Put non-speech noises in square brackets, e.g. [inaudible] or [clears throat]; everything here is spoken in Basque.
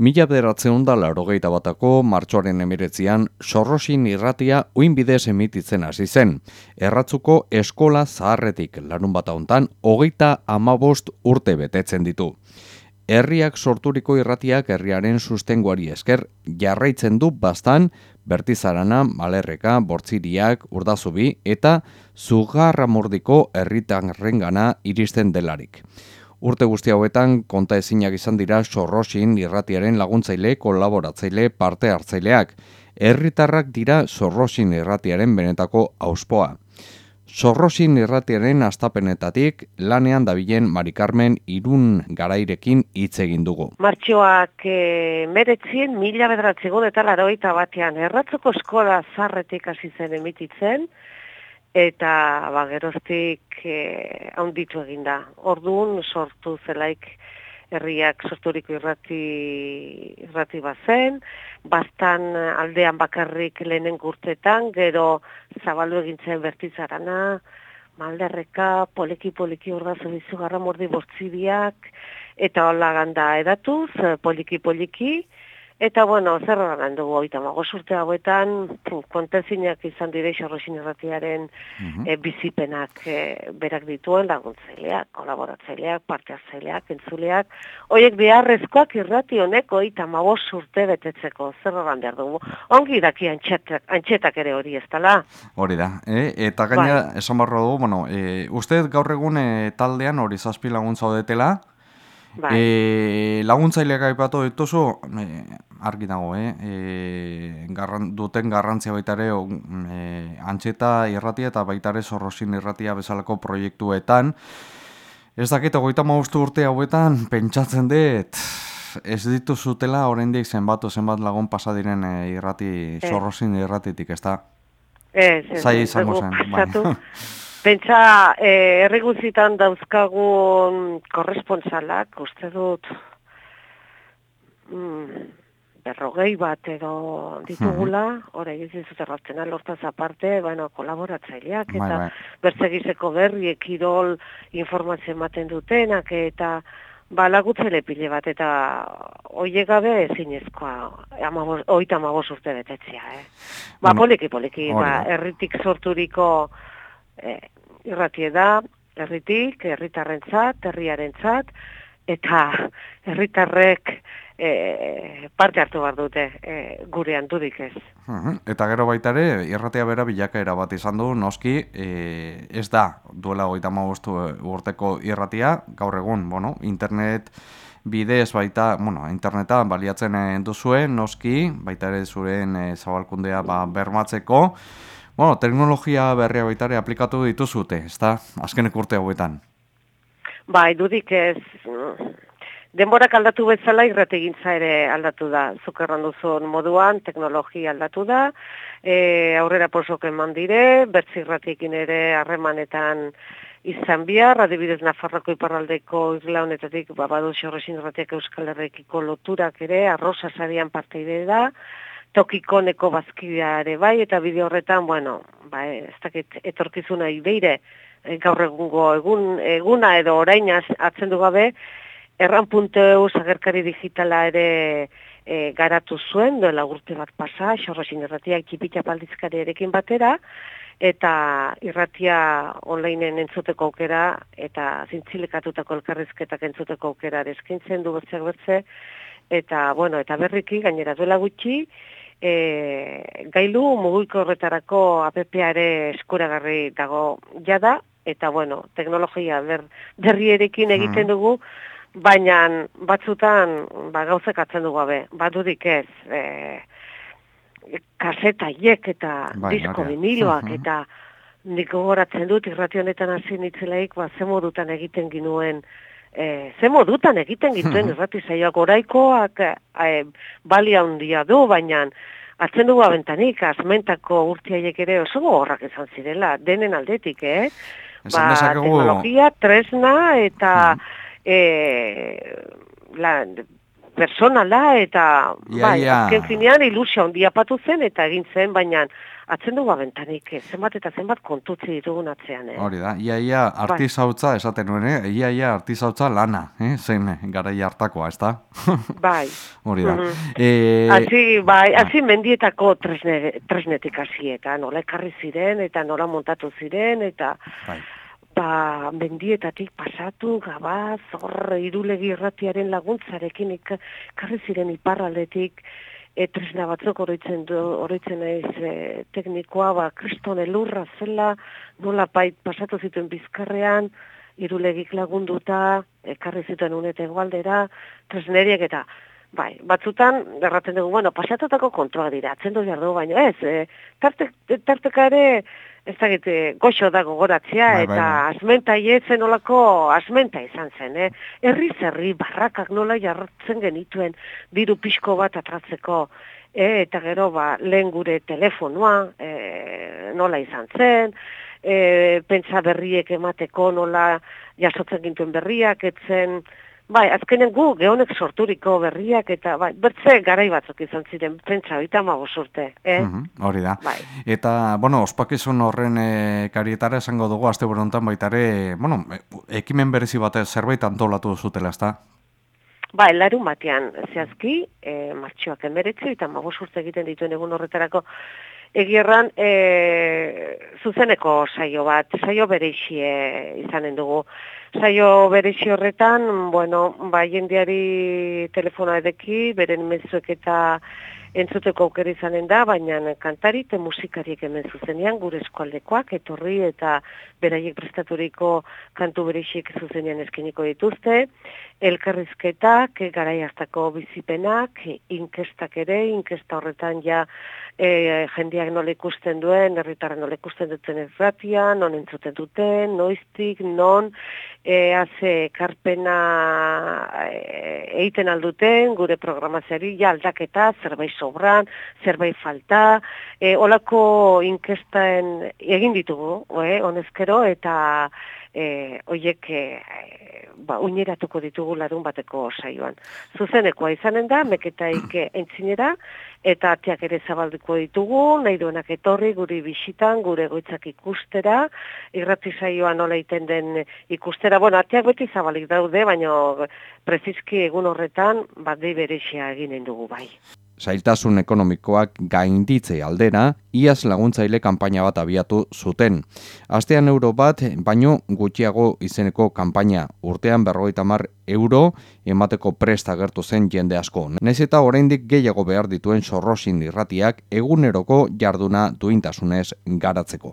Mila beratzen da larogeita batako martxoaren emiretzian sorrosin irratia uinbidez emititzen hasi zen. Erratzuko eskola zaharretik larun bat hontan hogeita amabost urte betetzen ditu. Herriak sorturiko irratiak herriaren sustengoari esker jarraitzen du bastan bertizarana, malerreka, bortziriak, urdazubi eta zugarramordiko herritan rengana iristen delarik. Urte guzti hauetan konta ezinak izan dira sorrosin irratiaren laguntzaile, kolaboratzaile, parte hartzaileak. Herritarrak dira sorrosin irratiaren benetako auspoa. Sorrosin irratiaren astapenetatik lanean dabilen Mari Carmen irun garairekin hitz egin dugu. Martxoak e, meretzien mila bedratzegon eta laroita batean erratzeko eskola zarretik hasi zen emititzen, eta ba, geroztik e, haunditu eginda. Orduan sortu zelaik herriak sorturiko irrati, irrati bazen, bastan aldean bakarrik lehenen gurtetan, gero zabaldu egintzen bertizarana, malderreka, poliki-poliki urdazu bizu garra mordi bortzibiak, eta hola ganda edatuz, poliki-poliki, Eta, bueno, zer horan dugu oita mago surte hauetan, kontenzinak izan dire xorrosin erratiaren mhm. eh, bizipenak e, berak dituen laguntzaileak, kolaboratzaileak, parteazaileak, entzuleak. Hoiek beharrezkoak irrati honek oita mago surte betetzeko, zer horan behar dugu. Ongi daki antxetak, antxetak ere hori ez dala. Hori da, e, eta gaina bai. esan barro dugu, bueno, e, uste gaur egun taldean hori zazpi laguntza odetela, Bai. E, laguntzaileak aipatu dituzu, e, argi dago, eh? E, garran, duten garrantzia baita ere e, antxeta irratia eta baita ere zorrosin irratia bezalako proiektuetan. Ez dakit, goita maustu urte hauetan, pentsatzen dut, ez ditu zutela oraindik zenbatu zenbat lagun pasadiren e, irrati, zorrosin irratitik, ez da? Ez, ez, Zai izango zen, [laughs] Pentsa, eh, erreguzitan dauzkagun korresponsalak, uste dut, mm, berrogei bat edo ditugula, hori mm -hmm. egizien lortaz aparte, bueno, kolaboratzaileak, bai, eta bai. bertzegizeko berri, ekirol informazio ematen dutenak, eta ba, lagutzele pile bat, eta oie gabe ezinezkoa, oita amabos urte betetzia, eh? Ba, bueno, poliki, poliki, ba, erritik sorturiko eh, irratie da, herritik, herritarrentzat, herriarentzat, eta herritarrek e, parte hartu behar dute e, gurean dudik ez. Eta gero baita ere, irratea bera bilakaera bat izan du, noski, e, ez da duela goita mauztu urteko irratia, gaur egun, bueno, internet bidez baita, bueno, interneta baliatzen duzue, noski, baita ere zuren e, zabalkundea ba, bermatzeko, Bueno, teknologia berria baitare aplikatu dituzute, ez da, azkenek urte hauetan? Bai, dudik ez, denborak aldatu bezala irrategintza ere aldatu da. Zukerran duzun moduan, teknologia aldatu da, e, aurrera posok eman dire, bertzi irratekin ere harremanetan izan bihar, adibidez Nafarroko iparraldeko izla honetatik, babadu xorresin irrateak euskal herrekiko loturak ere, arroza zarian parteide da, tokikoneko bazkideare bai, eta bide horretan, bueno, ba, ez dakit etorkizuna ibeire, eh, gaur egungo egun, eguna edo orain atzen du gabe, erran.eu zagerkari digitala ere e, garatu zuen, duela urte bat pasa, xorrosin irratia ekipitza paldizkari erekin batera, eta irratia onlineen entzuteko aukera, eta zintzilekatutako elkarrizketak entzuteko aukera eskintzen du bertzeak bertze, eta, bueno, eta berriki, gainera duela gutxi, e, gailu mugiko horretarako APP-a ere eskuragarri dago jada, eta bueno, teknologia ber, berri erekin egiten dugu, baina batzutan ba, gauzek atzen dugu abe, badudik ez, e, kaseta hiek eta bai, disko viniloak eta nik gogoratzen dut irrationetan hasi nitzelaik, ba, ze modutan egiten ginuen, e, ze modutan egiten gituen mm -hmm. zaioak oraikoak e, balia handia du, baina atzen dugu abentanik, azmentako urtiaiek ere oso gogorrak izan zirela, denen aldetik, eh? Ba, teknologia, tresna eta mm -hmm. e, la, personala eta Ia, bai, ia. azken finean ilusia handia patu zen eta egin zen, baina atzen dugu abentanik, eh, zenbat eta zenbat kontutzi ditugun atzean. Eh? Hori da, ia ia artizautza esaten nuen, eh? ia ia artizautza lana, eh? zen garai hartakoa, ez da? [laughs] Bai. Hori da. Mhm. Eh, Hasi, bai, hasi mendietako tresne, tresnetik hasi eta nola ekarri ziren eta nola montatu ziren eta bai. Ba, mendietatik pasatu, gabaz, hor irulegi irratiaren laguntzarekin ekarri ziren iparraldetik e, tresna batzuk oroitzen du, oroitzen naiz e, teknikoa, ba, kriston elurra zela, nola bait pasatu zituen bizkarrean, irulegik lagunduta, ekarri zituen unete egualdera, tresneriek eta Bai, batzutan, erraten dugu, bueno, pasatutako kontua dira, atzendu behar dugu, baina ez, e, tarte, tarteka ere, ez da gite, goxo da gogoratzea, Bai, bai, eta bai. asmenta ietzen olako asmenta izan zen, eh? Herri zerri, barrakak nola jartzen genituen, diru pixko bat atratzeko, e, eta gero, ba, lehen gure telefonoa, e, nola izan zen, e, pentsa berriek emateko nola jasotzen gintuen berriak, etzen, Bai, azkenen gu gehonek sorturiko berriak eta bai, bertze garai batzuk izan ziren, pentsa, oita urte, eh? Mhm, hori da. Bai. Eta, bueno, ospakizun horren e, karietara esango dugu, azte honetan baita ere, bueno, e, ekimen berezi batez zerbait antolatu zutela, ez da? Bai, larun batean, zehazki, e, martxoak emberetzi, eta magos urte egiten dituen egun horretarako, egierran, e, zuzeneko saio bat, saio bereixie izanen dugu. Saio bereixi horretan, bueno, ba, jendeari telefonoa edeki, beren mezuek eta entzuteko aukera izanen da, baina kantari eta musikariek hemen zuzenean, gure eskualdekoak, etorri eta beraiek prestaturiko kantu bereixiek zuzenean eskiniko dituzte, elkarrizketak, garai hartako bizipenak, inkestak ere, inkesta horretan ja e, jendeak nola ikusten duen, herritarra nola ikusten duten erratia, non entzuten duten, noiztik, non, e, haze karpena e, egiten alduten, gure programazioari ja aldaketa, zerbait sobran, zerbait falta, e, olako inkestaen egin ditugu, e, honezkero, eta e, oiek e, ba, uineratuko ditugu larun bateko saioan. Zuzenekoa izanen da, meketaik [clears throat] entzinera, eta ateak ere zabaldiko ditugu, nahi duenak etorri guri bisitan, gure goitzak ikustera, irrati saioa nola iten den ikustera, bueno, ateak beti zabalik daude, baina prezizki egun horretan, bat dei berexia eginen dugu bai. Zailtasun ekonomikoak gainditze aldera, iaz laguntzaile kanpaina bat abiatu zuten. Astean euro bat, baino gutxiago izeneko kanpaina urtean berrogeita mar euro emateko presta gertu zen jende asko. Nez eta oraindik gehiago behar dituen sorrosin irratiak eguneroko jarduna duintasunez garatzeko.